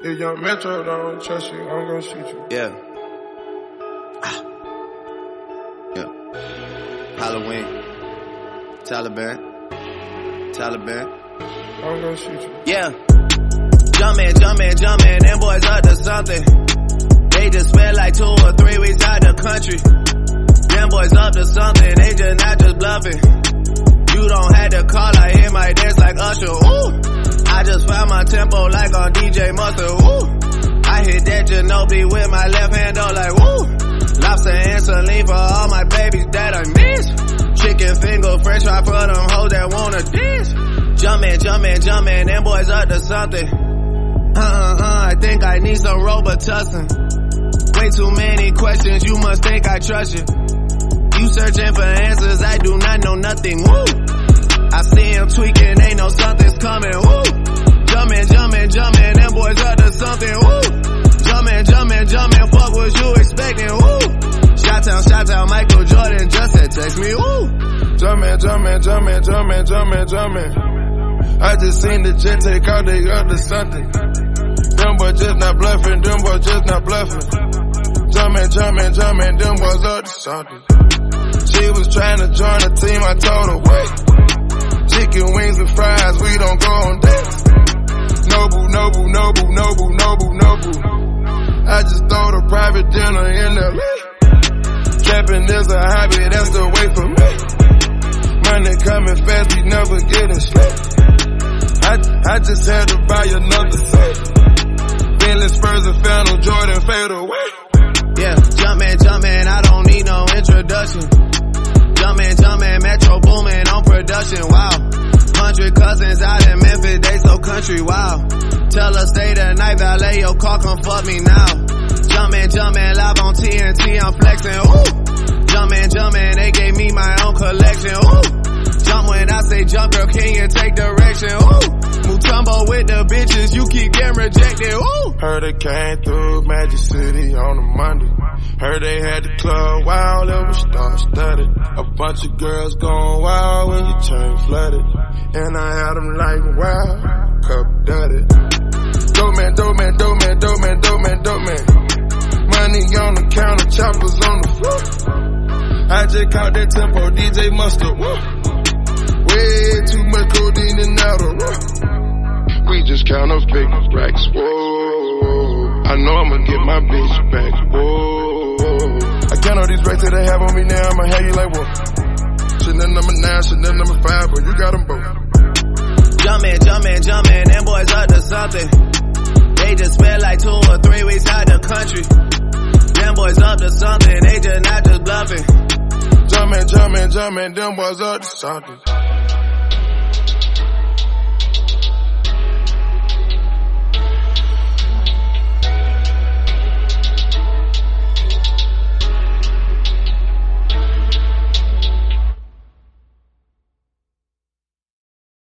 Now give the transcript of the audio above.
If young Metro don't trust you, I'm gonna shoot you. Yeah. Ah. Yeah. Halloween. Taliban. Taliban. I'm gonna shoot you. Yeah. Jumpman, Jumpman, Jumpman, them boys up to something. They just spent like two or three weeks Ginobili with my left hand, oh like woo. Lobster and saline for all my babies that I miss. Chicken finger, french fry for them hoes that wanna dance. Jumpman, Jumpman, Jumpman, them boys up to something. Uh-uh-uh, I think I need some Robitussin. Way too many questions, you must think I trust you. You searching for answers, I do not know nothing, woo. I see him tweaking, ain't no something's coming, woo. Shot town, shot town, Michael Jordan just said text me, woo. Jumpman, Jumpman, Jumpman, Jumpman, Jumpman, Jumpman. I just seen the jet take out, they up something. Them boys just not bluffing, them boys just not bluffing. Jumpman, Jumpman, Jumpman, them boys up to something. She was trying to join the team, I told her just had to buy another set. Bentley Spurs and Phantom Jordan fade away. Yeah, Jumpman, Jumpman, I don't need no introduction. Jumpman, Jumpman, Metro Boomin on production, wow. Hundred cousins out in Memphis, they so country, wow. Tell her stay the night, valet your car, come fuck me now. Jumpman, Jumpman, live on TNT, I'm flexin', ooh. Jumpman, Jumpman, they gave me my own collection, ooh. Bitches, you keep getting rejected, ooh. Heard it came through Magic City on a Monday. Heard they had the club wild, it was star studded. A bunch of girls going wild when you turn flooded. And I had them like wow, cup dirty. Dope man, dope man, dope man, dope man, dope man, dope man. Money on the counter, choppers on the floor. I just caught that tempo, DJ Mustard. Way too much codeine and Adderall. I'ma get my bitch back. Whoa, I count all these racks that they have on me now. I'ma have you like whoa. Chanel number nine, Chanel number five, but you got them both. Jumpman, Jumpman, Jumpman, them boys up to something. They just spent like two or three weeks out the country. Them boys up to something, they just not just bluffing. Jumpman, Jumpman, Jumpman, them boys up to something.